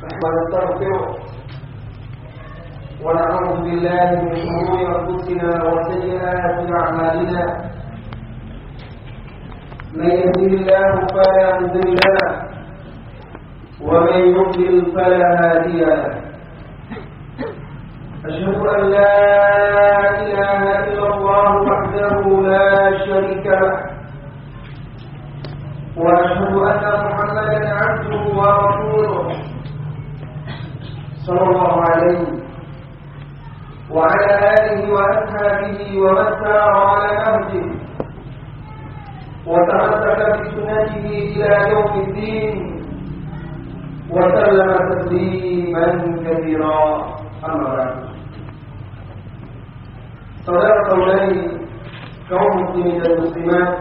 ونستغفره ونعوذ بالله من شرور أنفسنا وسيئات أعمالنا. من يهده الله فلا مضل له ومن يضلل فلا هادي له. أشهد أن لا إله إلا الله وحده لا شريك له. وأشهد أن محمدا عبده ورسوله. صلى الله عليه وعلى آله وأصحابه ومن سار على نهجه وتمسك بسنته إلى يوم الدين وسلم تسليما كثيرا. بعد. صدر قولي كون مسلمين المسلمات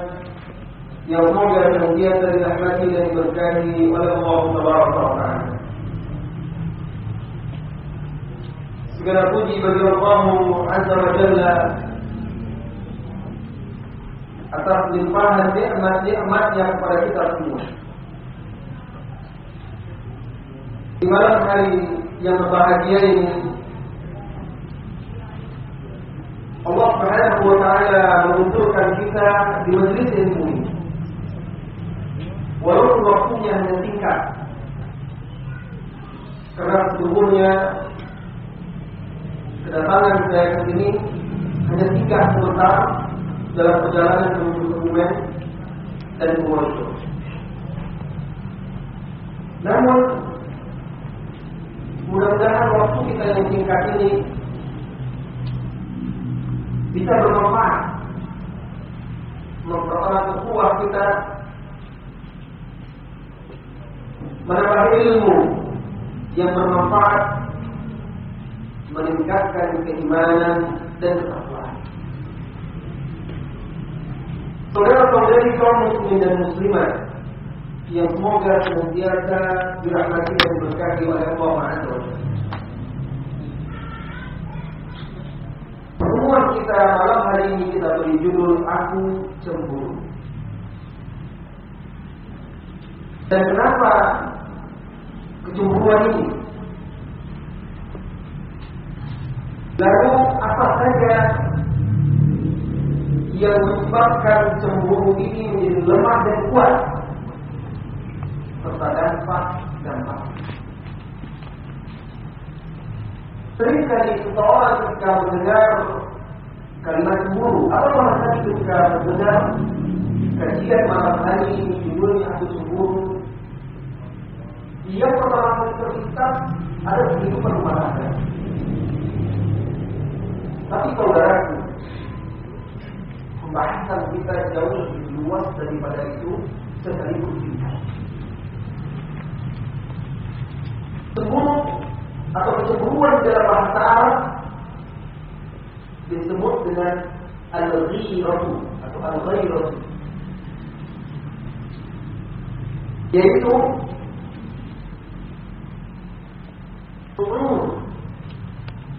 يرجو إلى تنبية لرحمته للبركان ولله تبارك وتعالى. Segala puji bagi Allah Azza wa Jalla atas limpahan nikmat-nikmatnya kepada kita semua. Di malam hari yang berbahagia ini Allah Subhanahu wa taala mengumpulkan kita di majelis ilmu ini. Walaupun waktunya hanya singkat. Karena sesungguhnya kedatangan saya ke sini hanya tiga sebentar dalam perjalanan menuju Kebumen dan Purworejo. Namun mudah-mudahan waktu kita yang singkat ini bisa bermanfaat memperoleh kuat kita menambah ilmu yang bermanfaat meningkatkan keimanan dan ketakwaan. Saudara-saudari kaum muslimin dan muslimat yang semoga senantiasa dirahmati dan diberkahi oleh Allah wa Pertemuan kita malam hari ini kita beri judul Aku Cemburu. Dan kenapa kecemburuan ini? Lalu apa saja yang menyebabkan cemburu ini menjadi lemah dan kuat? Serta dampak-dampak. Seringkali seseorang ketika mendengar kalimat cemburu atau bahkan ketika mendengar kajian malam hari ini judulnya aku cemburu dia pertama kali terlintas ada kehidupan rumah tangga. Tapi saudaraku, pembahasan kita jauh lebih luas daripada itu sekaligus singkat. Cemburu atau kecemburuan dalam bahasa Arab disebut dengan al-ghiratu atau al-ghairatu yaitu seluruh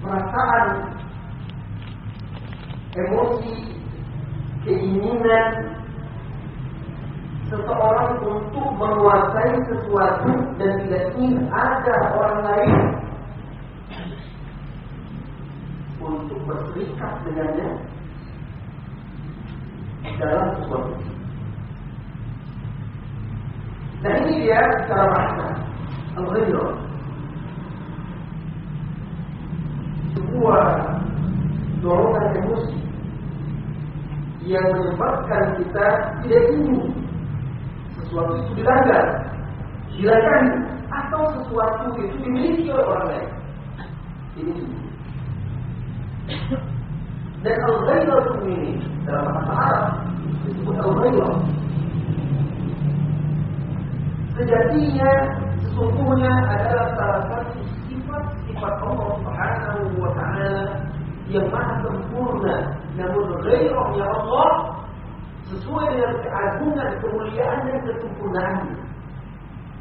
perasaan emosi keinginan seseorang untuk menguasai sesuatu dan tidak ingin ada orang lain untuk berserikat dengannya dalam sesuatu. Dan ini dia secara bahasa al-ghirah. Sebuah dorongan yang menyebabkan kita tidak ingin sesuatu itu dilanggar, dilakani, atau sesuatu itu dimiliki oleh orang lain. Ini dan al-ghairah ini dalam bahasa Arab disebut al-ghairah. Sejatinya sesungguhnya adalah salah satu sifat-sifat Allah Subhanahu wa taala yang maha sempurna namun ghairahnya Allah sesuai dengan keagungan, kemuliaan dan kesempurnaan.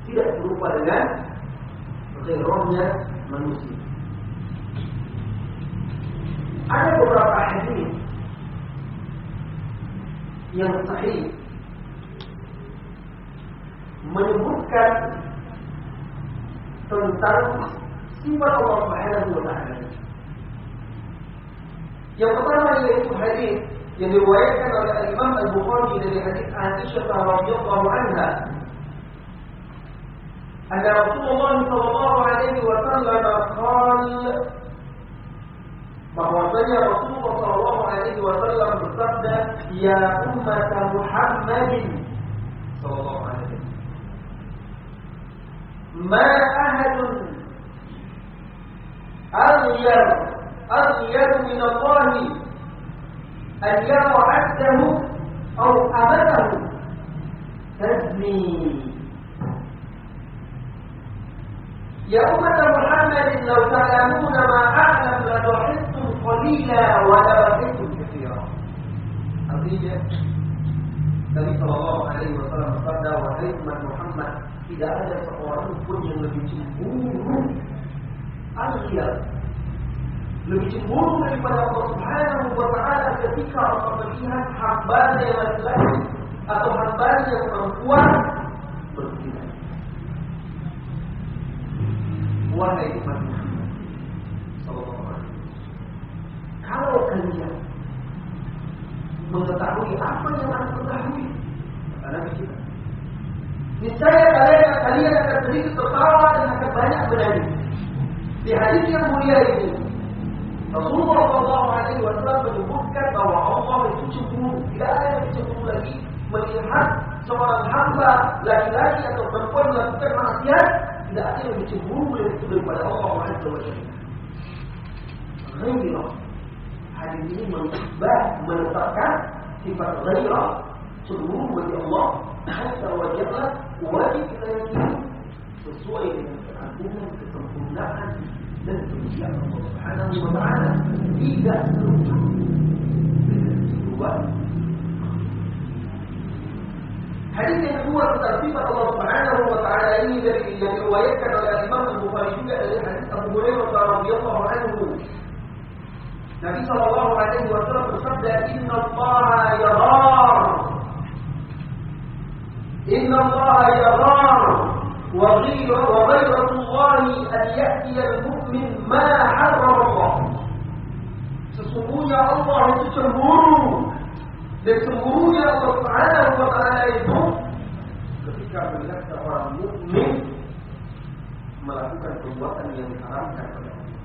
Tidak berupa dengan ghairahnya manusia. Ada beberapa hadis yang sahih menyebutkan tentang sifat Allah Subhanahu wa taala. يقتضى إليه الحديث يعني روايتنا الإمام البخاري لحديث عائشة رضي الله عنها أن رسول الله صلى الله عليه وسلم قال bahwasanya ya Rasulullah Shallallahu Alaihi Wasallam bersabda, Ya umat Muhammadin Shallallahu Alaihi Ma ahadun Alyar aghyar min Allah an yara abdahu atau amatahu tazni Ya umat Muhammad law ta'lamuna ma a'lam la dhahittum qalila wa la dhahittum katsira. Artinya Nabi Shallallahu Alaihi Wasallam bersabda, wahai umat Muhammad, tidak ada seorang pun yang lebih cemburu, daripada Allah Subhanahu Wa Taala ketika Allah melihat hambanya yang laki-laki atau hambanya yang perempuan berzina. Wahai umat Muhammad Sallallahu Alaihi Kalau kalian mengetahui apa yang anda ketahui, kata Nabi kita. Niscaya kalian kalian akan sedikit tertawa dan akan banyak bernyanyi. Di hadis yang mulia ini, Rasulullah Shallallahu Alaihi Wasallam menyebutkan bahwa Allah itu cemburu. Tidak ada yang cemburu lagi melihat seorang hamba laki-laki atau perempuan melakukan maksiat. Tidak ada yang cemburu daripada Allah Azza wa Jalla. Ghairah. Hadis ini mengisbah menetapkan sifat ghairah cemburu bagi Allah Azza wa Jalla wajib kita yakini sesuai dengan keagungan, kesempurnaan dan kemuliaan Allah Subhanahu wa taala tidak serupa dengan sebuah Hadis yang kedua tentang sifat Allah Subhanahu wa taala ini dari yang diriwayatkan oleh Imam Al-Bukhari juga dari hadis Abu Hurairah radhiyallahu anhu. Nabi sallallahu alaihi wasallam bersabda, Al-mu'min ma. Sesungguhnya Allah itu cemburu dan cemburunya Allah Subhanahu wa taala itu ketika melihat seorang mukmin melakukan perbuatan yang diharamkan oleh Allah.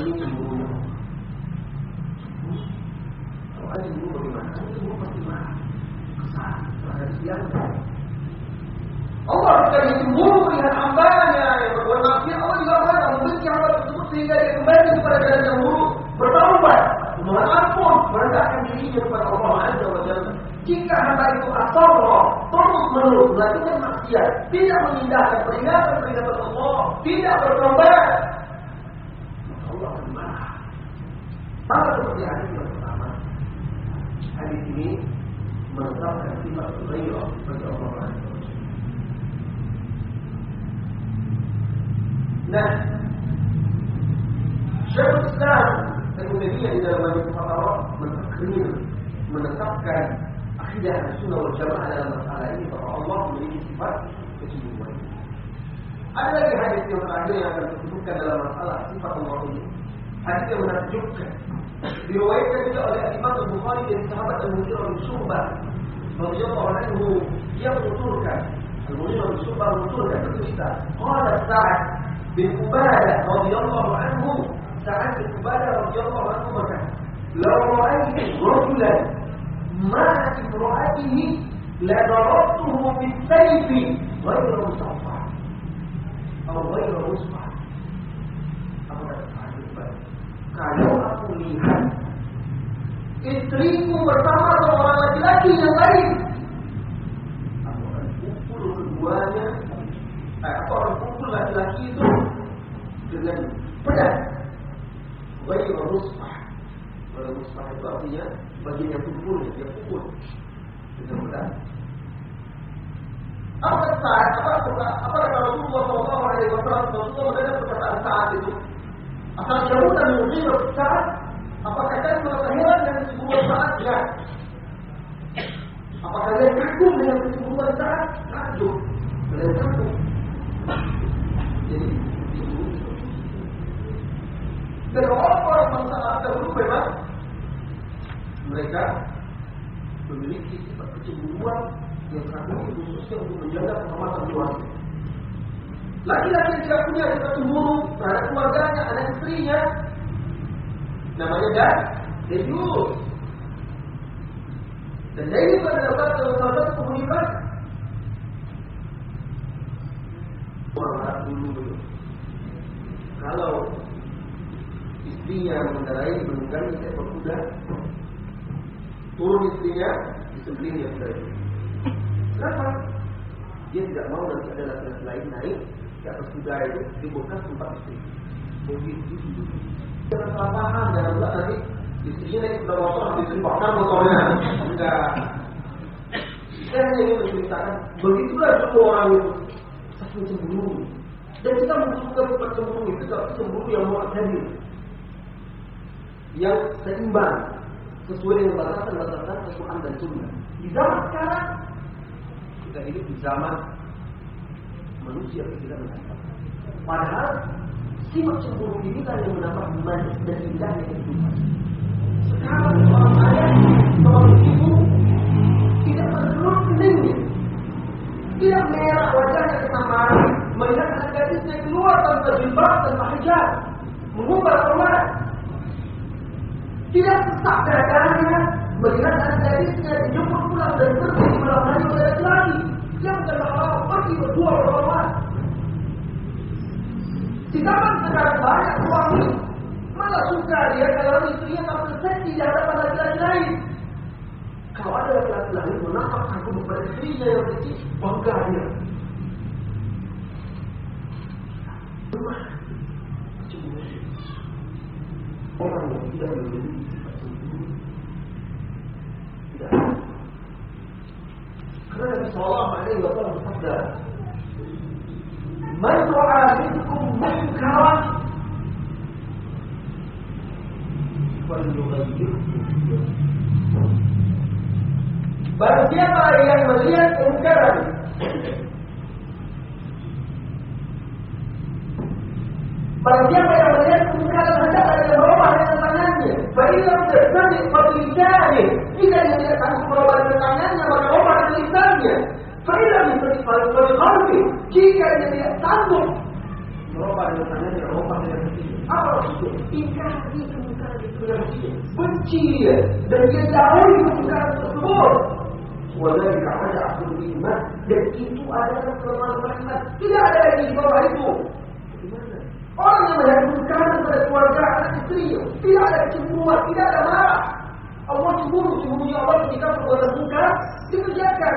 Ini cemburunya. Kalau ada cemburu bagaimana? Ada cemburu pasti marah, kesal siapa? Allah ketika cemburu melihat hambanya yang berbuat maksiat, Allah juga marah membenci hamba tersebut sehingga dia kembali kepada jalan yang buruk, bertaubat, mohon ampun, merendahkan dirinya kepada Allah Azza wa Jalla. Jika hamba itu asal terus menerus melakukan maksiat, tidak mengindahkan peringatan-peringatan Allah, tidak bertobat, maka Allah akan marah. Sama seperti hadis yang pertama. Hadis ini menetapkan sifat ghairah bagi Allah Azza wa Jalla. Nah, Syekhul Islam Al-Umayyah di dalam banyak fatwa mentakrir, menetapkan akidah sunnah wal jamaah dalam masalah ini bahwa Allah memiliki sifat kecemburuan. Ada lagi hadis yang terakhir yang akan disebutkan dalam masalah sifat Allah ini. Hadis yang menakjubkan. Diriwayatkan juga oleh Imam Al-Bukhari dari sahabat Al-Mughirah bin Syu'bah radhiyallahu anhu yang menuturkan Al-Mughirah bin Syu'bah menuturkan bercerita, qala Sa'ad bin Ubadah radhiyallahu anhu Sa'ad bin Ubadah radhiyallahu anhu berkata, "Law ra'aytu rajulan ma'a imra'atihi la darabtuhu bis-sayfi ghayra musaffah." Atau ghayra musfah. Apa kata Sa'ad bin Ubadah? Kalau aku lihat istriku bersama seorang laki-laki yang lain, aku akan pukul keduanya. Eh, aku akan pukul laki-laki itu dengan pedang Ghairu musfah Ghairu musfah itu artinya Bagian yang pukul, dia pukul Dengan pedang Apa kata saat? Apa kata apa kata Rasulullah SAW Rasulullah mendengar perkataan saat itu Asal jauh dan mungkin saat Apakah kalian merasa heran dengan kesembuhan saat? Ya. Apakah kalian kagum dengan kesembuhan saat? Kagum. Kalian kagum dan orang-orang bangsa Arab dahulu memang mereka memiliki sifat kecemburuan yang kagum khususnya untuk menjaga kehormatan keluarga. Laki-laki yang tidak punya sifat cemburu terhadap keluarganya, anak istrinya, namanya dan Dayus. Dan Dayus adalah satu salah satu komunitas orang Arab dulu. Kalau istrinya mengendarai menunggangi seekor kuda turun istrinya disembelih kuda itu kenapa? Dia tidak mau nanti ada laki-laki lain naik di atas kuda itu di bekas tempat istri. Begitu jangan salah paham jangan pula nanti istrinya naik kuda motor habis dibakar motornya. Enggak. Saya hanya ingin menceritakan begitulah semua orang itu. Saking cemburu. Dan kita membutuhkan sifat cemburu itu tapi cemburu yang mu'tadil yang seimbang sesuai dengan batasan-batasan Al-Quran dan Sunnah. Di zaman sekarang kita hidup di zaman manusia tidak mendapat. Padahal sifat cemburu ini kan yang menambah manis dan indahnya kehidupan. Sekarang seorang ayah, seorang ibu tidak menurut keningnya, tidak merah wajahnya kesamaran, melihat anak gadisnya keluar tanpa jilbab, tanpa hijab, mengubah keluar. Tidak sesak dadanya melihat anak gadisnya dijemput pulang dan pergi di malam hari oleh laki-laki. Dia bukan lama pergi berdua berlawan. Di zaman sekarang banyak suami malah suka dia kalau istrinya tampil seksi di hadapan laki-laki lain. Kalau ada laki-laki lain menangkap kagum kepada istrinya yang kecil, bangga dia. Rumah. Orang yang tidak memiliki "Man ra'a minkum munkaran falyughayyirhu Barang siapa yang melihat kemungkaran Barang siapa yang melihat kemungkaran hendaklah dia merubah dengan tangannya. Bagaimana terjadi perlisannya? Jika dia tidak sanggup merubah dengan tangannya, maka rubah dengan lisannya. Kalbi? Jika dia tidak sanggup merubah dengan tangannya, rubah dengan hatinya. Apa maksudnya? Ingkari kemungkaran itu dengan hatinya. Benci dia dan dia jauhi kemungkaran tersebut. Walau ada aku iman dan itu adalah kelemahan iman. Tidak ada lagi di bawah itu. Orang yang melihat kemungkaran pada keluarga anak istrinya tidak ada kecemburuan, tidak ada marah. Allah cemburu, cemburunya Allah ketika perbuatan munkar dikerjakan.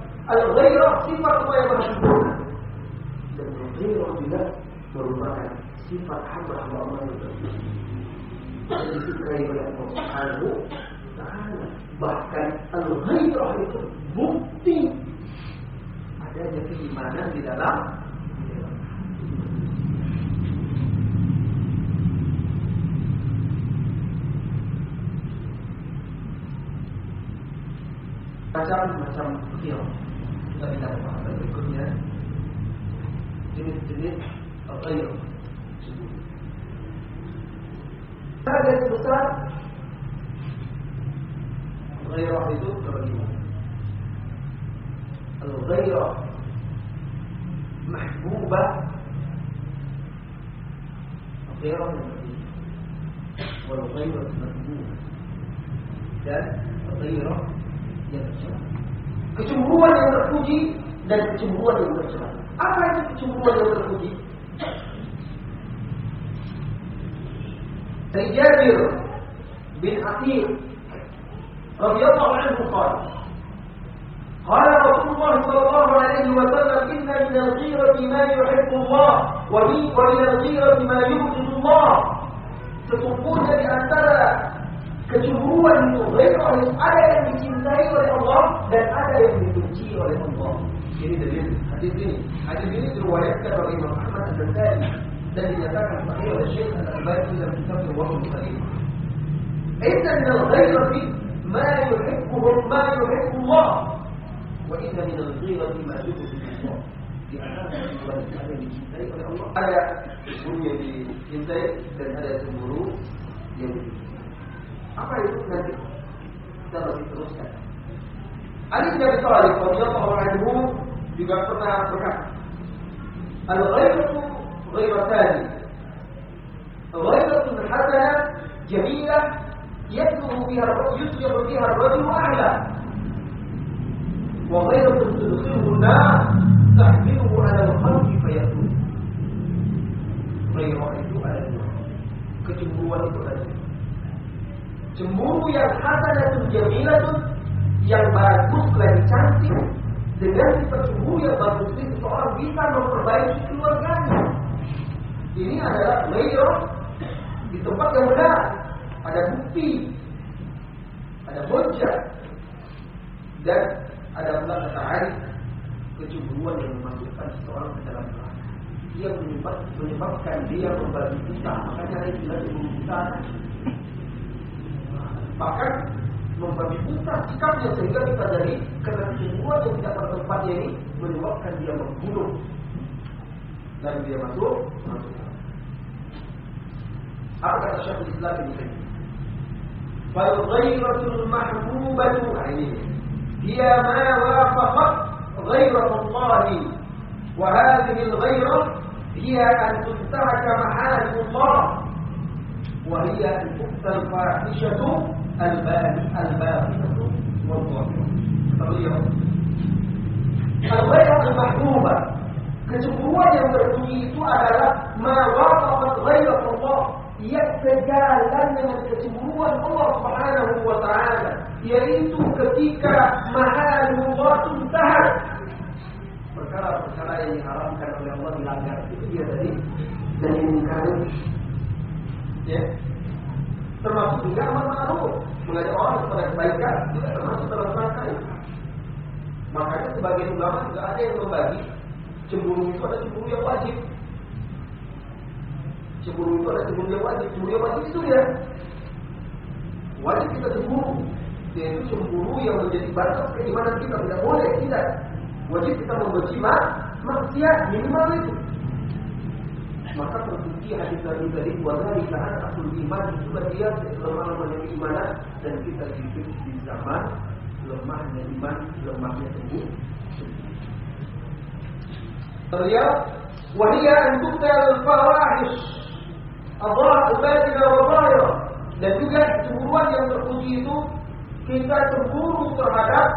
al-ghairah sifat apa yang sempurna dan al-ghairah juga merupakan sifat hamba-hamba Allah yang disukai oleh Allah Subhanahu Taala. Bahkan al-ghairah itu bukti adanya keimanan di dalam macam-macam film. Kita tidak paham berikutnya jenis-jenis ghair. Target besar ghairah itu terbagi. Al-ghairah mahbubah ghairah Kecemburuan yang terpuji dan kecemburuan yang tercela. Apa itu kecemburuan yang terpuji? Dari Jabir bin Atir radhiyallahu anhu qala قال رسول الله صلى الله عليه وسلم إن من الغيرة ما يحب الله ومن الغيرة ما يبغض الله sesungguhnya di antara Kecemburuan itu ada yang dicintai oleh Allah dan ada yang dibenci oleh Allah. Ini dalil hadis ini. Hadis ini diriwayatkan oleh Imam Ahmad Al-Ghazali dan dinyatakan sahih oleh Syekh Al-Albani dalam kitab Al-Wahyu Salim. Inna min al-ghayrati ma yuhibbuhu ma yuhibbu Allah wa inna min al-ghayrati ma yuhibbu Allah. Di antara kecemburuan itu ada yang dicintai oleh Allah. Ada cemburu yang dicintai dan ada cemburu yang dibenci. Apa itu nanti kita lebih teruskan. Ali bin Abi Thalib radhiyallahu anhu juga pernah berkata, "Al-ghaibatu ghaibatani. Ghaibatun hasanah jamilah يبلغ بها يصبح بها الرجل أعلى وغيرة تدخله النار تحمله على الخلق فيكون غير itu ada dua kecemburuan itu ada cemburu yang hasanatun jamilatun yang bagus lagi cantik dengan sifat cemburu yang bagus ini seseorang bisa memperbaiki keluarganya. Ini adalah mayor di tempat yang benar. Ada bukti, ada hujah, dan ada pula kata hari kecemburuan yang memasukkan seseorang ke dalam neraka. Dia menyebab, menyebabkan dia membagi kita, makanya ada istilah cemburu kita. Bahkan membagi buta sikapnya sehingga kita dari karena kecemburuan yang tidak bertempatnya ini menyebabkan dia membunuh dan dia masuk masuk. Apa kata Syekhul Islam ini? Fal ghairatul mahbubatu ini dia ma wafaqat ghairat Allah wa hadhihi al-ghairah hiya an tuntahaka maharim Allah wa hiya an tuqtal Al-Ghairah al-Mahbubah Kecemburuan yang berbunyi itu adalah Mawafat ghairah Allah Yang sejalan dengan kecemburuan Allah subhanahu wa ta'ala Yaitu ketika Mahalullah tuntahan Perkara-perkara yang diharamkan oleh Allah dilanggar Itu dia tadi Dan ini Ya termasuk juga amal ma'ruf mengajak orang kepada kebaikan juga termasuk dalam rangka itu. Makanya sebagian ulama juga ada yang membagi cemburu itu ada cemburu yang wajib. Cemburu itu ada cemburu yang wajib. Cemburu yang wajib itu ya wajib kita cemburu. Yaitu cemburu yang menjadi batas keimanan kita tidak boleh tidak. Wajib kita membenci maksiat minimal itu maka terbukti hadis Nabi tadi dari kan asul iman itu dia lemah-lemahnya keimanan dan kita hidup di zaman lemahnya iman, lemahnya tubuh. Beliau wahia al-fawahish Allah al-batina wa dan juga cemburuan yang terpuji itu kita cemburu terhadap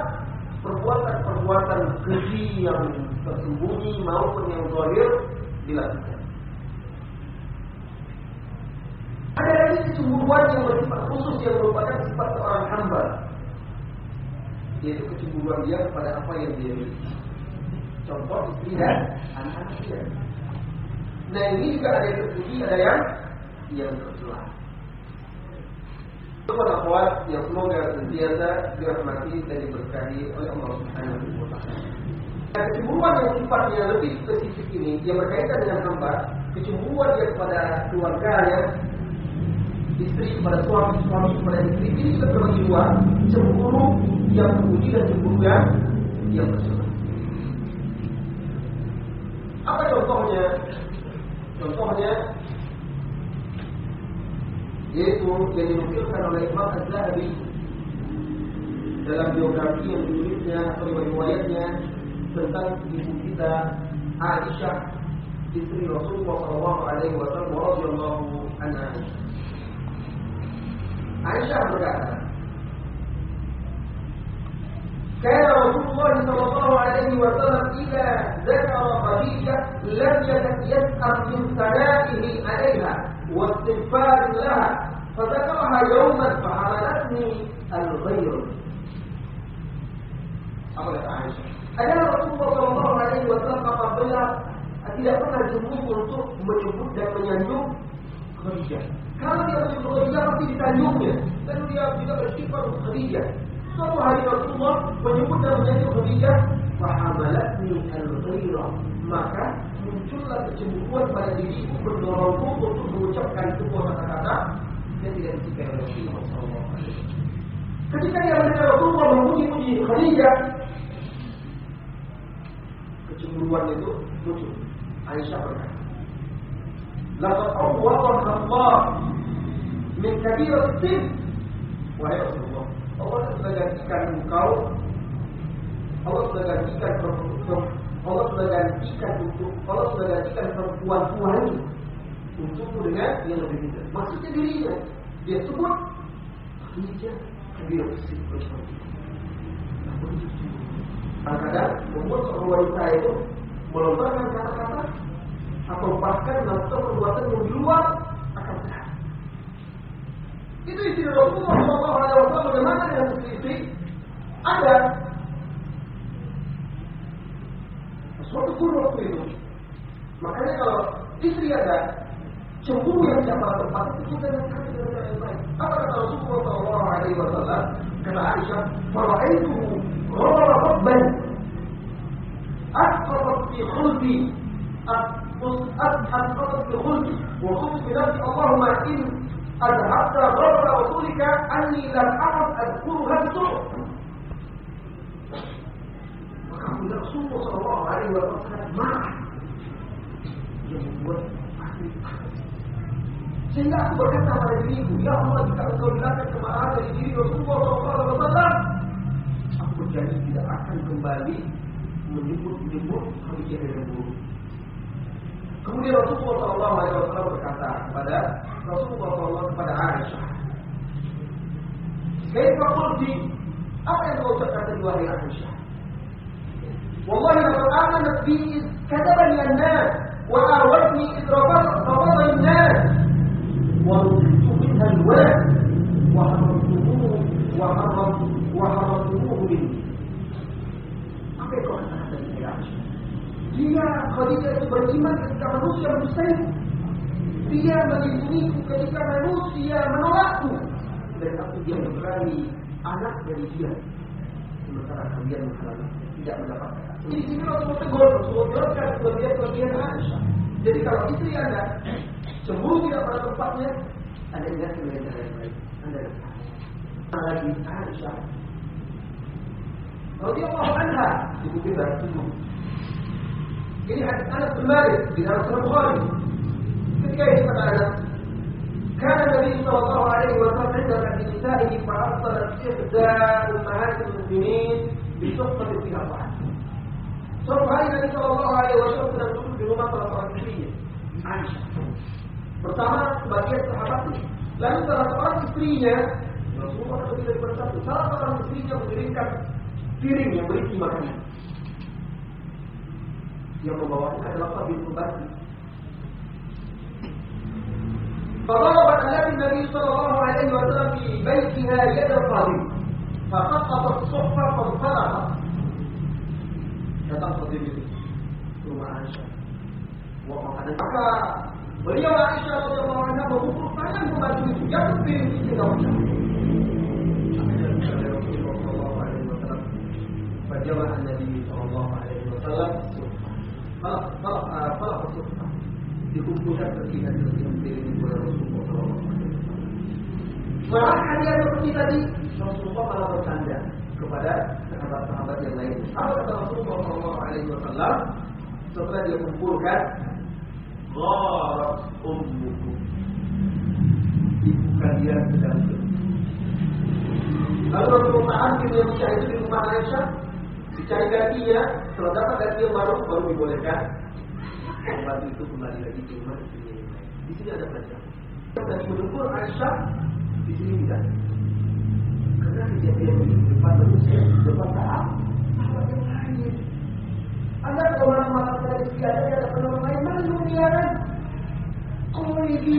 perbuatan-perbuatan keji yang tersembunyi maupun yang zahir dilakukan. Ada lagi kecemburuan yang bersifat khusus yang merupakan sifat seorang hamba. Yaitu kecemburuan dia kepada apa yang dia miliki. Contoh istri dan anak-anak. Nah ini juga ada yang terpuji, ada yang yang tercela. Itu pada kuat yang semoga senantiasa dirahmati dan diberkahi oleh Allah Subhanahu wa taala. Nah, kecemburuan yang sifatnya lebih spesifik ini yang berkaitan dengan hamba, kecemburuan dia kepada keluarganya, istri kepada suami, suami kepada istri ini sudah terbagi cemburu yang terpuji dan cemburu yang yang tercela. Apa contohnya? Contohnya yaitu yang dinukilkan oleh Imam Az-Zahabi dalam biografi yang ditulisnya atau riwayatnya tentang ibu kita Aisyah istri Rasulullah Shallallahu Alaihi Wasallam radhiyallahu anha. Aisyah berkata, كان رسول الله صلى الله عليه وسلم إذا ذكر خديجة لم يسأل من ثنائه عليها واستغفار لها فذكرها يوما فحملتني الغير apa kata Aisyah? Adalah Rasulullah Shallallahu Alaihi Wasallam apabila tidak pernah jemput untuk menyebut dan menyanjung Khadijah. Kalau dia menyebut Khadijah pasti ditanjungnya. Dan dia juga bersifat Khadijah. Suatu hari Rasulullah menyebut dan menyanyi Khadijah. Fahamalatni al-ghairah. Maka muncullah kecemburuan pada diriku mendorongku untuk mengucapkan sebuah kata-kata yang tidak disukai oleh Rasulullah SAW. Ketika dia mendengar Rasulullah memuji-muji Khadijah, kecemburuan itu muncul. Aisyah berkata, "Laqad awwadana Allah min kabir sin." Wahai Rasulullah, Allah sudah gantikan engkau Allah sudah gantikan Allah sudah gantikan untuk Allah sudah gantikan perempuan tuhan untukmu dengan yang lebih muda. Maksudnya dirinya. Dia sebut Khadijah kabir sin. Kadang-kadang membuat seorang wanita itu melontarkan kata-kata atau bahkan melakukan perbuatan yang di luar akan sehat. Itu istri Rasulullah Shallallahu Alaihi Wasallam bagaimana dengan istri-istri Ada suatu kurun waktu itu. Makanya kalau istri ada cemburu yang siapa tempat itu kita yang kasih dengan cara yang baik. Apa kata Rasulullah Shallallahu Alaihi Wasallam? Kata Aisyah, bahwa itu rola baik." Aku tak khulbi, أسقطت في خلقي وقلت بنفسي اللهم إن أذهبت غضب رسولك أني لم أعد أذكرها بسوء وكان Alaihi Wasallam marah yang membuat pasti sehingga aku berkata pada diriku, Ya Allah, jika engkau hilangkan kemarahan dari diri Rasulullah SAW, aku berjanji tidak akan kembali menyebut-nyebut Khadijah yang buruk. Kemudian Rasulullah SAW berkata kepada Rasulullah SAW kepada Aisyah, Kaifa qulti apa yang kau ucapkan tadi wahai Aisyah? Wallahi laqad amanat bi id kadabani an-nas wa arwatni id rafadani an-nas wa nuzitu minha al-walad wa haramtumuhu wa haramtu wa haramtumuhu minni. Apa yang kau katakan tadi wahai Aisyah? Dia Khadijah itu beriman ketika manusia bersaing. Dia melindungiku ketika manusia menolakku. Dan aku dia berani anak dari dia. Sementara kalian menghalangi tidak mendapatkan. Di sini Rasulullah tegur, Rasulullah jelaskan kelebihan-kelebihan Aisyah. Jadi kalau istri anda cemburu tidak pada tempatnya, anda ingat dengan cara yang baik. Anda lagi Aisyah. Radhiyallahu anha dikutip dari itu. Ini hadis بيئة أنس بن مالك بدرس البخاري. كيف سمعنا كان النبي صلى الله عليه وسلم عندما في نسائه فأرسلت إحدى أمهات المؤمنين بشقة فيها طعام صرف النبي صلى الله عليه وسلم بهما ترى عائشة. pertama sebagai sahabat lalu salah seorang istrinya Rasulullah SAW bersatu salah seorang istrinya mengirimkan piring yang berisi makanan فضربت علاقة النبي صلى الله عليه وسلم في بيتها يد القاضي. فسقط الصحفة فانطلقت كتنقضي ثم عائشة. وقعدت وهي وعائشة رضي الله عنها وذكر فلم تبدل يكفي في زوجها فجمع النبي صلى الله عليه وسلم فرق فرق فرق الصفحة يكون مشكل فيها من الرسول صلى الله عليه وسلم Malahan dia seperti tadi Rasulullah malah bercanda kepada sahabat-sahabat yang lain. Apa kata Rasulullah Shallallahu Alaihi Wasallam setelah dia kumpulkan Gharat ummukum Ibu kalian sedang Lalu Rasulullah Ta'ala dia itu di rumah Aisyah Dicari gantinya Setelah dapat yang baru Baru dibolehkan Pembantu itu kembali lagi istrinya yang lain. Di sini ada pelajaran. Dan menegur Aisyah di sini tidak. Karena kejadian ini di depan manusia, di depan tahap, sahabat yang lain. Anda kalau mana mana pada istri ada penolong lain, mana yang mengiyakan? Kalau ini.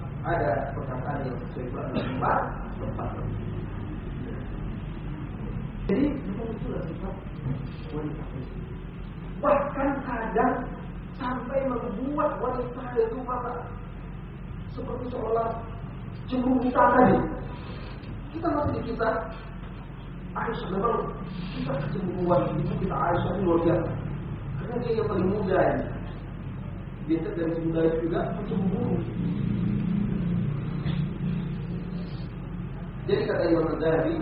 ada perkataan yang sesuai dengan tempat. Jadi itulah sifat wanita Bahkan kadang sampai membuat wanita itu maka seperti seolah cemburu kita tadi. Kita di kita Aisyah memang kita kecemburuan itu kita Aisyah ini luar biasa. Karena dia yang paling muda ini. Biasa dari muda juga cemburu. Kata Imam Zahabi,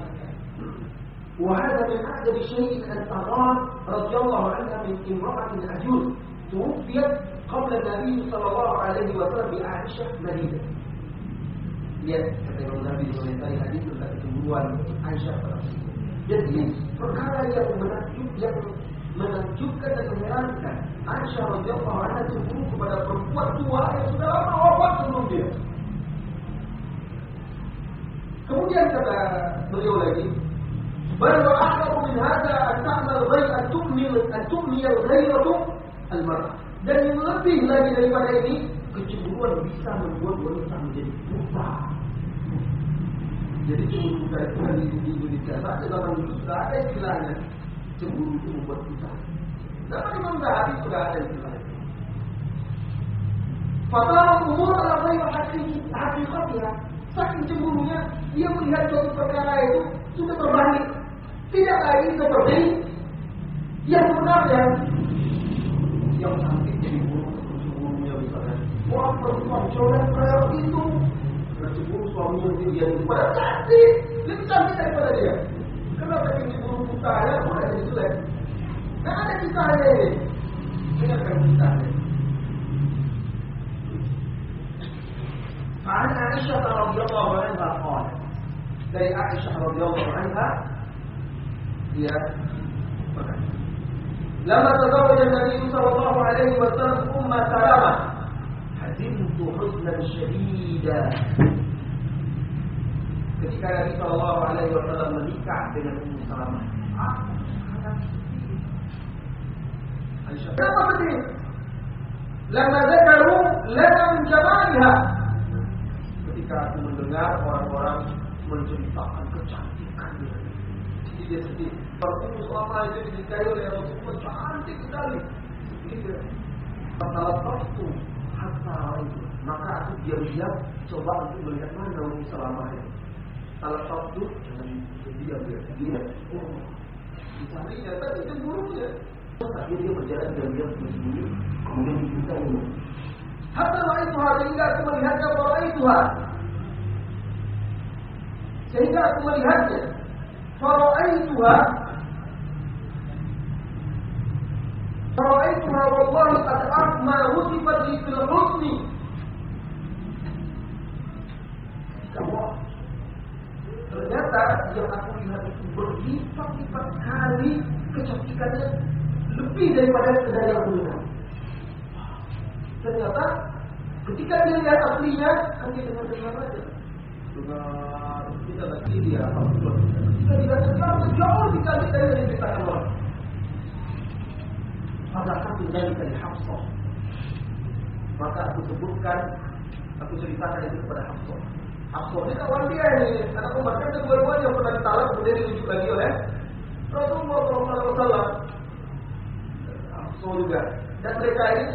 وهذا من أعجب شيء أن تراه رضي الله عنها من امرأة عجوز توفيت قبل النبي صلى الله عليه وسلم بعائشة مريضة. Lihat kata Zahabi mengenai hadis tentang kecemburuan Aisyah pada Jadi perkara yang menakjub yang menakjubkan dan mengherankan Aisyah radhiyallahu anha cemburu kepada perempuan tua yang sudah lama wafat sebelum dia. Kemudian kata beliau lagi, بل وأحرم من هذا أن تعمل غير أن تكمل أن تكمل غيرة المرأة. Dan yang lebih lagi daripada ini, kecemburuan bisa membuat wanita menjadi buta. Jadi cemburu buta itu kan di Indonesia. Pada zaman dulu sudah ada istilahnya. Cemburu itu membuat buta. Zaman Imam Zahabi sudah ada istilahnya. Fatah umur ala ghairi hakikatnya. Saking cemburunya, dia melihat suatu perkara itu sudah berbalik tidak lagi seperti yang sebenarnya yang cantik jadi buruk suaminya misalnya. Wah perempuan coret kayak itu Bercemburu suaminya dia itu pada cantik Lebih cantik daripada dia. Kenapa ini buruk putahnya Boleh jadi jelek. Nah ada kisahnya ini. Dengarkan kisahnya مع أن عائشة رضي الله عنها قالت زي عائشة رضي الله عنها هي لما تزوج النبي صلى الله عليه وسلم أم سلمة حزنت حزنا شديدا ketika Nabi Shallallahu Alaihi Wasallam menikah dengan Ummu Salamah. Kenapa penting? Lama zakaru lanam jamaliha Ketika aku mendengar orang-orang menceritakan kecantikannya Jadi dia sedih Rasulullah selama itu dinikahi oleh Rasulullah cantik sekali. Gitu. Masalah itu hatta itu. Maka aku diam-diam coba untuk melihat mana Ummu Salamah itu. Salah satu jangan diam dia. Dia oh, dicarinya tapi cemburunya. Tapi dia berjalan diam-diam sembunyi, kemudian ini. Hatta itu hari hingga aku melihatnya bahwa itu sehingga aku melihatnya. Fara'aituha Fara'aituha wallahi qad ma hutibat li fil husni. Ternyata yang aku lihat itu berlipat-lipat kali kecantikannya lebih daripada sekedar yang aku lihat. Ternyata ketika dilihat aslinya, hanya dengan dengar saja. Kita lagi dia apa Ketika dia dengar, jauh dikali dari yang diceritakan orang. Fadakatu dari dari Hafsah. Maka aku sebutkan, aku ceritakan itu kepada Hafsah. Hafsah ini kawan dia ini. Karena Umar kan kedua yang pernah ditalak kemudian dirujuk lagi oleh Rasulullah SAW. Hafsah juga. Dan mereka ini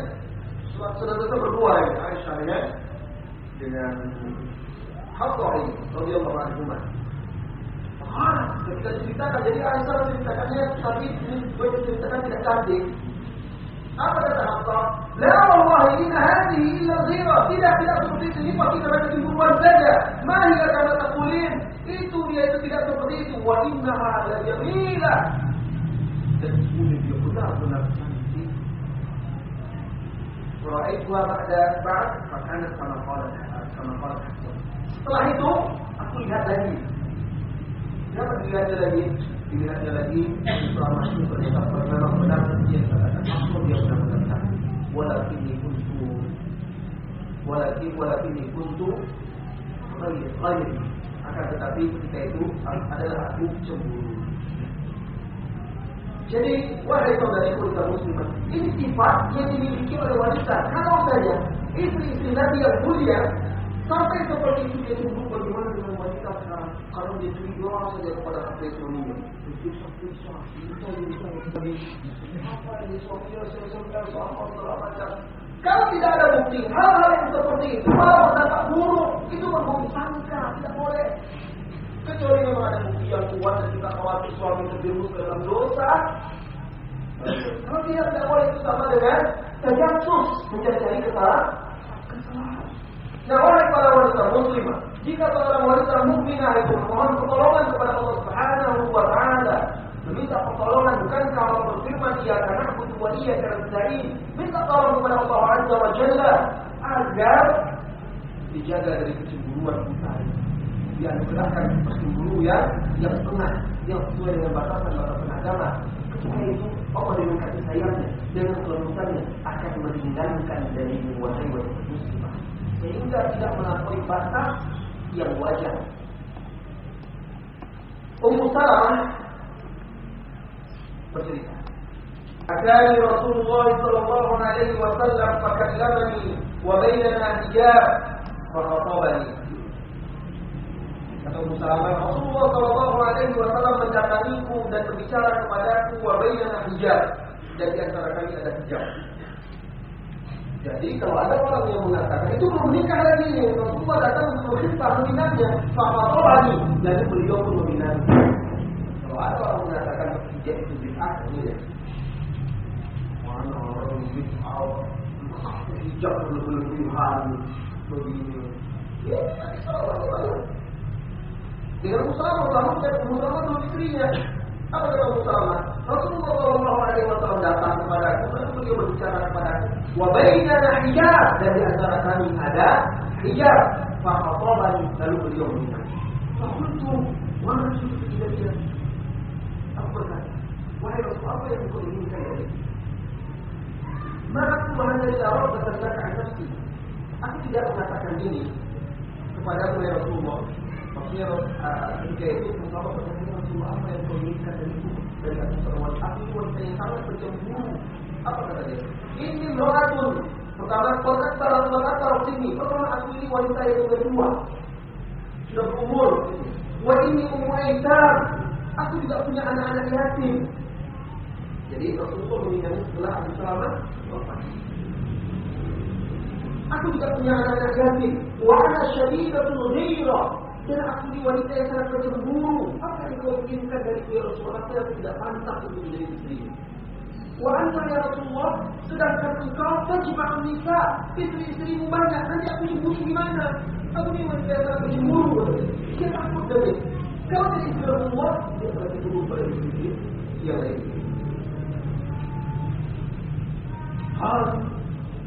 saudara-saudara berdua ini, Aisyah dengan dengan حط عليه رضي الله عنهما. فقال التشريف ده جاي على سبب ان كان هي تخفيف من وجه التمام التعدي أبدا حطا لا والله إن هذه إلا صغيره بلا بلا تخفيف هي فقيره بل تكون ما هي كما تقولين؟ أنتم يا ايتها لا تخفيف وإنها لجميلة. تكون بقدرات نفسها رأيتها بعد بعد فكانت كما قالت كما قالت Setelah itu aku lihat lagi. Kenapa dilihat lagi? dilihatnya lagi selama itu ternyata memang benar dia katakan aku dia benar-benar tahu walakin kuntu. Walakin walakin kuntu. Ghair akan tetapi ketika itu adalah aku cemburu. Jadi wahai saudari kita muslimah ini sifat yang dimiliki oleh wanita. Kalau saja istri-istri Nabi yang mulia sampai seperti itu dia cemburu bagaimana dengan wanita sekarang kalau dia curiga saja kepada sampai suaminya bisa-bisa bisa bisa apa ini suaminya saya soal segala macam kalau tidak ada bukti hal-hal yang seperti itu malah berdampak buruk itu berbukti. Sangka tidak boleh. Kecuali memang ada bukti yang kuat dan kita khawatir suami terjerumus ke dalam dosa. Kalau tidak tidak boleh. Itu sama dengan terjatuh mencari kesalahan Nah, oleh para wanita muslimah, jika seorang wanita mukminah itu memohon pertolongan kepada Allah Subhanahu wa taala, meminta pertolongan bukankah Allah berfirman ia akan aku wa iya nasta'in, minta tolong kepada Allah Azza wa Jalla agar dijaga dari kecemburuan kita. Dianugerahkan kecemburu yang yang tengah, yang sesuai dengan batasan-batasan agama. Kecuali itu Allah dengan kasih sayangnya, dengan kelembutannya akan meringankan dari wahai wanita muslimah sehingga tidak melampaui batas yang wajar. Ummu Salamah bercerita. Atani Rasulullah sallallahu alaihi wasallam fakallamani wa bainana hijab fa khatabani. Kata Ummu Salamah, Rasulullah sallallahu alaihi wasallam mendatangiku dan berbicara kepadaku wa bainana hijab dan di antara kami ada hijab. Jadi kalau ada orang yang mengatakan itu belum menikah lagi Rasulullah datang untuk berkhidmah meminatnya, Pak lagi, jadi beliau pun meminat. Kalau ada orang mengatakan hijab itu bid'ah, ini ya. Mana orang bid'ah, hijab berlebihan, begini. Ya, salah salah. Dengan Musalamah, Musalamah, Musalamah itu istrinya. Apa kata Musalamah? Rasulullah Wasallam datang kepada aku, lalu beliau berbicara kepada. Wabainana hijab dan di antara kami ada hijab. Fakatobani lalu beliau meminta. Fakultu, mana sudah tidak dia? Aku berkata, wahai Rasul apa yang kau inginkan dari Maka aku bahan dari jawab berdasarkan nafsi. Aku tidak mengatakan ini kepada wahai Rasulullah. Maksudnya ketika itu Rasulullah berkata, Rasulullah apa yang kau inginkan dariku? dari atas perempuan aku wanita yang sangat bercemburu apa kata dia ini rohatun pertama kotak taruh sini pertama aku ini wanita yang kedua. Sudah berumur. Wah ini umur aisyah aku juga punya anak-anak yatim. Jadi Rasulullah meninggal setelah Abu Salamah wafat. Aku juga punya anak-anak yatim. Wa ana syadidatul ghairah dan aku di wanita yang sangat bercemburu. Apa yang kau inginkan dari Rasulullah? Yang tidak pantas untuk menjadi istri? Wa anta ya Rasulullah, sedangkan engkau terjebak menikah, istri-istrimu banyak, nanti aku cemburu gimana? Aku ini wanita yang sangat bercemburu. Dia takut dari. Kalau dari istri Rasulullah, dia berarti cemburu pada istri yang lain. Hal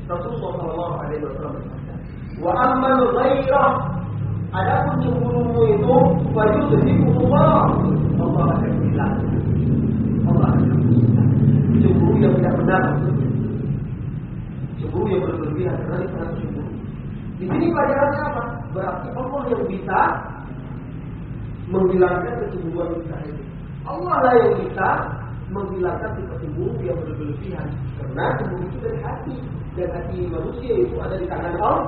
Rasulullah Shallallahu Alaihi Wasallam Wa ammal ghairah Adapun cemburumu itu wajib Allah. Allah akan bilang. Akan bilang. Cemburu yang tidak benar. Cemburu yang berlebihan karena itu sangat cemburu. Di sini pelajarannya apa? Berarti Allah yang bisa menghilangkan kecemburuan kita itu. Allah lah yang bisa menghilangkan sifat cemburu yang berlebihan. Karena cemburu itu dari hati dan hati manusia itu ada di tangan Allah.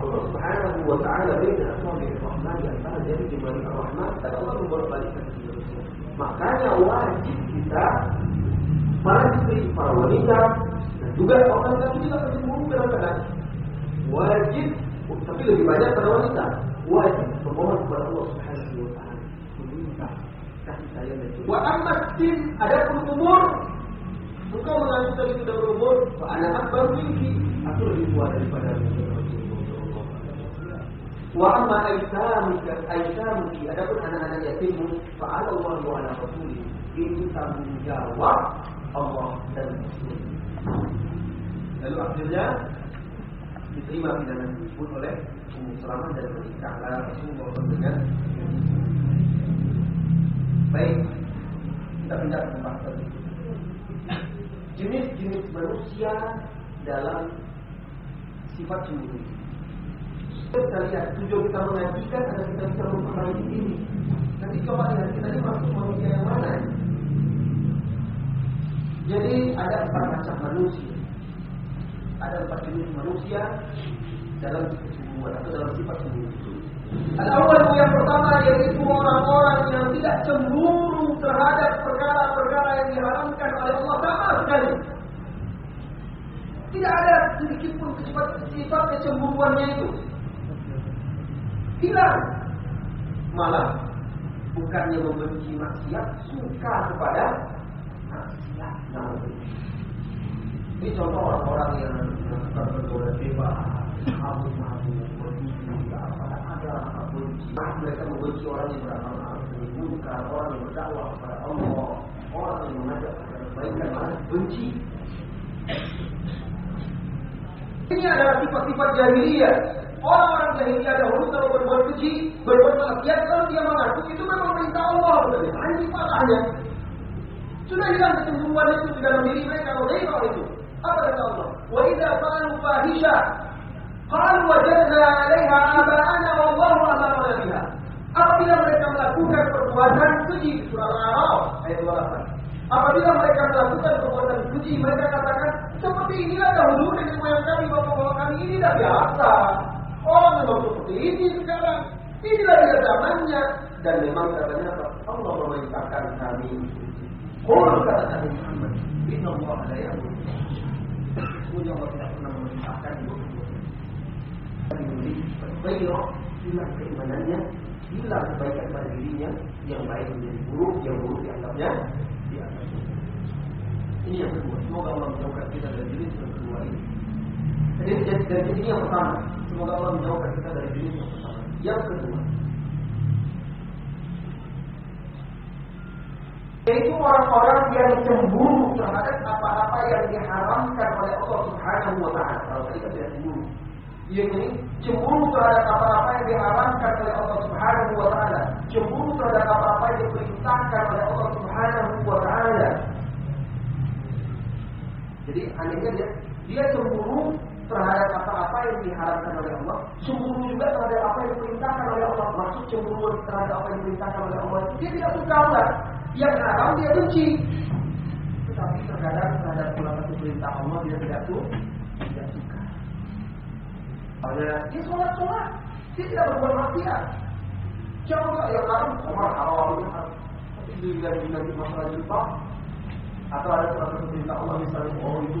Allah Subhanahu wa taala bina asma'i rahman di antara jari jemari ar-rahman dan Allah membolak-balikkan. Makanya wajib kita para istri, para wanita dan juga orang laki juga bercemburu kadang-kadang. Wajib, tapi lebih banyak pada wanita. Wajib memohon kepada Allah Subhanahu wa taala meminta kasih sayang dan Wa amma sin adapun umur Engkau mengaku tadi sudah berumur, anak baru mimpi. Aku lebih tua daripada Wa amma aitamuka aitamuki adapun anak-anak yatimmu fa Allah wa ala rasuli itu tanggung jawab Allah dan Rasul. Lalu akhirnya diterima pidana tersebut oleh Ummu Salamah dan menikahlah Rasulullah dengan Baik, Kita pindah ke tadi. Jenis-jenis manusia dalam sifat cemburu. Kita lihat tujuan kita mengajikan adalah kita bisa memperbaiki diri. Nanti coba lihat kita ini masuk manusia yang mana. Jadi ada empat macam manusia. Ada empat jenis manusia dalam kecemburuan atau dalam sifat cemburu. Al-awwal yang pertama yaitu orang-orang yang tidak cemburu terhadap perkara-perkara yang diharamkan oleh Allah sama sekali. Tidak ada sedikit pun sifat kecemburuannya itu. Hilang. Malah bukannya membenci maksiat, suka kepada maksiat. Ini contoh orang-orang yang suka berdoa bebas, mabuk-mabuk, berjudi, apa ada benci. Mereka membenci orang yang beramal menyembuhkan orang yang berdakwah kepada Allah, orang yang mengajak kepada kebaikan, malah benci. Ini adalah sifat-sifat jahiliyah. Orang-orang jahiliyah dahulu kalau berbuat keji, berbuat maksiat, kalau dia mengaku itu memang perintah Allah. Ini salahnya. Sudah hilang kecemburuan itu di dalam diri mereka. Bagaimana itu? Apa kata Allah? Wa idza fa'alu fahisha qalu wajadna 'alaiha aba'ana wallahu amarna biha. Apabila mereka melakukan perbuatan keji surah Al-A'raf ayat 28. Apabila mereka melakukan perbuatan keji, mereka katakan seperti inilah dahulu nenek moyang kami, bapak-bapak kami ini dah biasa. Orang memang seperti ini sekarang. Inilah dia zamannya. Dan memang katanya Allah memerintahkan kami. Qul kata Nabi Muhammad, Inna Allah la ya'muru Sesungguhnya Allah tidak pernah memerintahkan. Tapi memberi berbaik hilang keimanannya, hilang kebaikan pada dirinya, yang baik menjadi buruk, yang buruk dianggapnya di atas. Ini yang kedua. Semoga Allah menjauhkan kita dari jenis yang kedua ini. Jadi dari ini yang pertama. Semoga Allah menjauhkan kita dari jenis yang pertama. Yang kedua. Yaitu orang-orang yang cemburu terhadap apa-apa yang diharamkan oleh Allah Subhanahu wa taala. Kalau tadi kan tidak cemburu. Ini cemburu terhadap apa-apa yang diharamkan oleh Allah Subhanahu wa taala. Cemburu terhadap apa-apa yang diperintahkan oleh Allah Subhanahu wa taala. Jadi anehnya dia dia cemburu terhadap apa-apa yang diharapkan oleh Allah, cemburu juga terhadap apa yang diperintahkan oleh Allah. Maksud cemburu terhadap apa yang diperintahkan oleh Allah, dia tidak suka Allah. Yang haram dia benci. Tetapi terkadang terhadap salah satu perintah Allah dia tidak tuh tidak suka. Pada dia sholat sholat, dia tidak berbuat maksiat. Coba yang haram, Umar haram, tapi dia tidak masalah jilbab, atau ada salah satu perintah Allah misalnya oh itu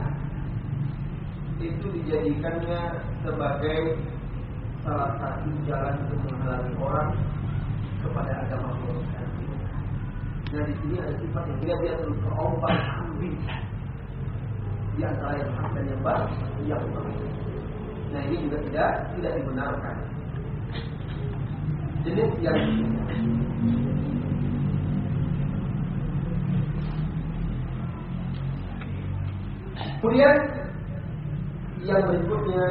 itu dijadikannya sebagai salah satu jalan untuk menghalangi orang kepada agama Allah. Nah di sini ada sifat yang dia dia terus terombak ambing di antara yang hak dan yang baik, yang. Nah ini juga tidak tidak dibenarkan. Jenis yang Kemudian yang berikutnya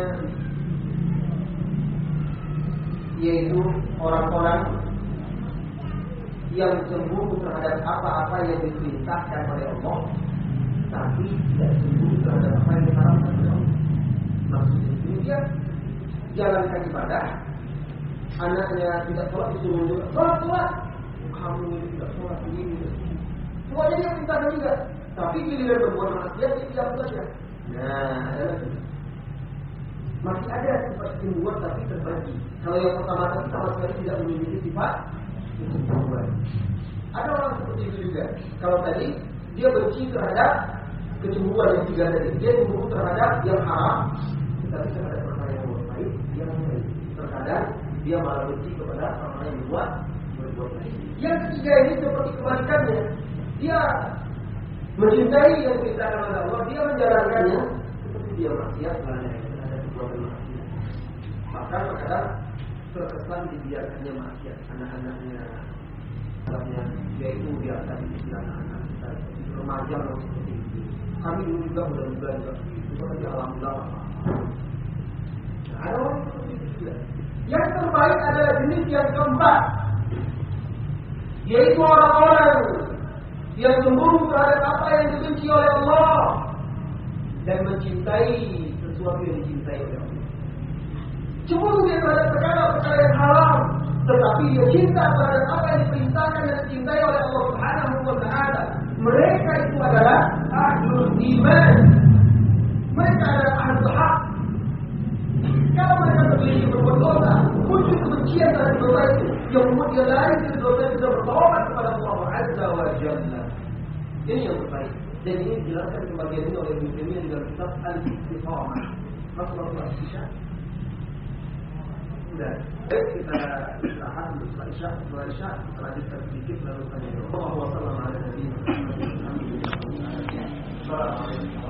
yaitu orang-orang yang cemburu terhadap apa-apa yang diperintahkan oleh Allah tapi tidak cemburu terhadap apa yang diharamkan oleh Allah. Maksudnya ini dia jalankan ibadah, anaknya tidak sholat disuruh juga sholat sholat, kamu tidak sholat ini, semuanya dia perintahkan juga. Tapi giliran berbuat maksiat dia tidak saja. Nah, adalah masih ada sifat cemburuan tapi terbagi. Kalau yang pertama tadi sama sekali tidak memiliki sifat cemburuan. Ada orang seperti itu juga. Kalau tadi dia benci terhadap kecemburuan yang tiga tadi, dia cemburu terhadap yang haram, tetapi terhadap perkara yang baik, dia baik. Terkadang dia malah benci kepada orang yang berbuat berbuat baik. Yang ketiga ini seperti kebalikannya, dia mencintai yang diperintahkan oleh Allah, dia menjalankannya, seperti dia maksiat banyak Maka terkadang terkesan dibiarkannya maksiat anak-anaknya, anaknya yaitu biasa di anak-anak kita remaja seperti itu. Kami dulu juga mudah-muda juga itu tapi alhamdulillah. Nah, ada orang seperti itu juga. Yang terbaik adalah jenis yang keempat, yaitu orang-orang yang cemburu terhadap apa yang dibenci oleh Allah dan mencintai sesuatu yang dicintai oleh Allah. Cemburu dia terhadap perkara-perkara yang haram, tetapi dia cinta terhadap apa yang diperintahkan dan dicintai oleh Allah Subhanahu wa taala. Mereka itu adalah ahlul iman. Mereka adalah ahlul hak. Kalau mereka memiliki berbuat dosa, muncul kebencian terhadap dosa itu yang membuat dia lari dari dosa itu bertobat kepada Allah Azza wa Jalla. Ini yang terbaik. دليل دراسة المبادرين وابن تيمية لارتباط الاستطاعة مصدر الاشتشاء لا الاحاد الاستشاء والاشاء قد في كيف لا نقل الله. وصلى على نبينا محمد. الحمد لله رب العالمين